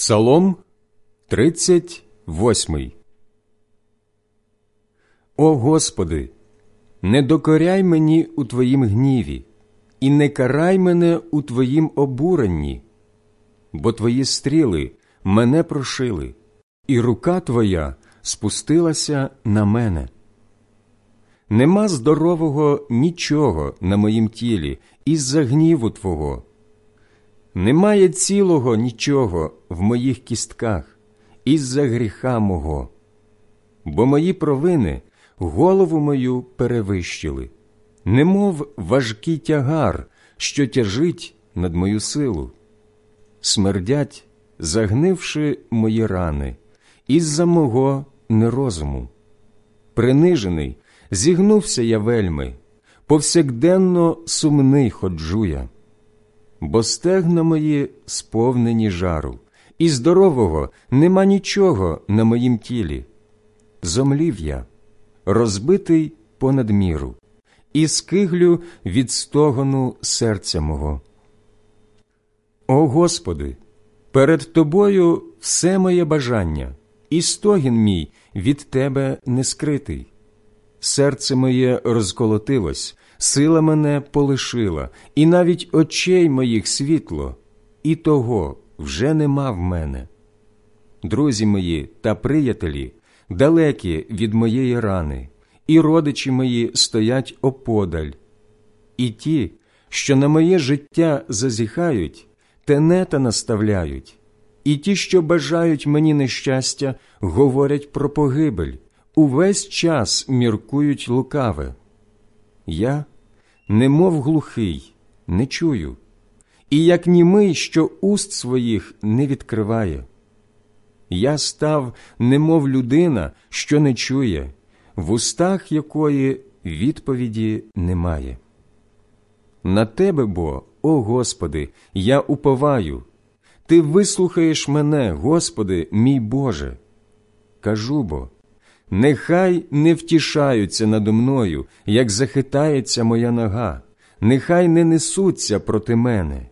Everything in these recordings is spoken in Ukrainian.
Псалом 38 О Господи, не докоряй мені у Твоїм гніві, і не карай мене у Твоїм обуренні, бо Твої стріли мене прошили, і рука Твоя спустилася на мене. Нема здорового нічого на моїм тілі із за гніву Твого. Немає цілого нічого в моїх кістках із-за гріха мого, бо мої провини голову мою перевищили, немов важкий тягар, що тяжить над мою силу. Смердять, загнивши мої рани, із-за мого нерозуму. Принижений, зігнувся я вельми, повсякденно сумний ходжу я бо стегна мої сповнені жару, і здорового нема нічого на моїм тілі. Зомлів я, розбитий понад міру, і скиглю від стогону серця мого. О Господи, перед Тобою все моє бажання, і стогін мій від Тебе не скритий. Серце моє розколотилось, сила мене полишила, і навіть очей моїх світло, і того вже нема в мене. Друзі мої та приятелі далекі від моєї рани, і родичі мої стоять оподаль. І ті, що на моє життя зазіхають, тенета наставляють, і ті, що бажають мені нещастя, говорять про погибель, увесь час міркують лукаве. Я немов глухий, не чую, і як німий, що уст своїх не відкриває. Я став, немов людина, що не чує, в устах якої відповіді немає. На тебе бо, о Господи, я уповаю, Ти вислухаєш мене, Господи, мій Боже. Кажу бо, Нехай не втішаються надо мною, як захитається моя нога, нехай не несуться проти мене.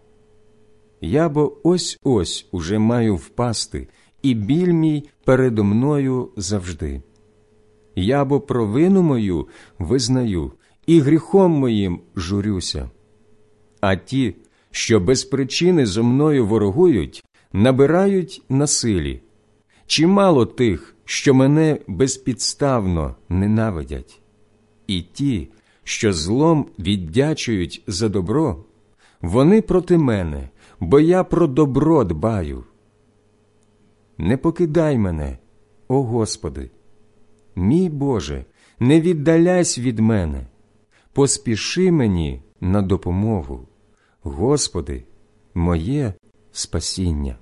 Я бо ось ось уже маю впасти, і біль мій передо мною завжди. Я бо провину мою визнаю, і гріхом моїм журюся. А ті, що без причини зо мною ворогують, набирають насилі. Чимало тих, що мене безпідставно ненавидять, і ті, що злом віддячують за добро, вони проти мене, бо я про добро дбаю. Не покидай мене, о Господи, мій Боже, не віддаляйся від мене, поспіши мені на допомогу, Господи, моє спасіння.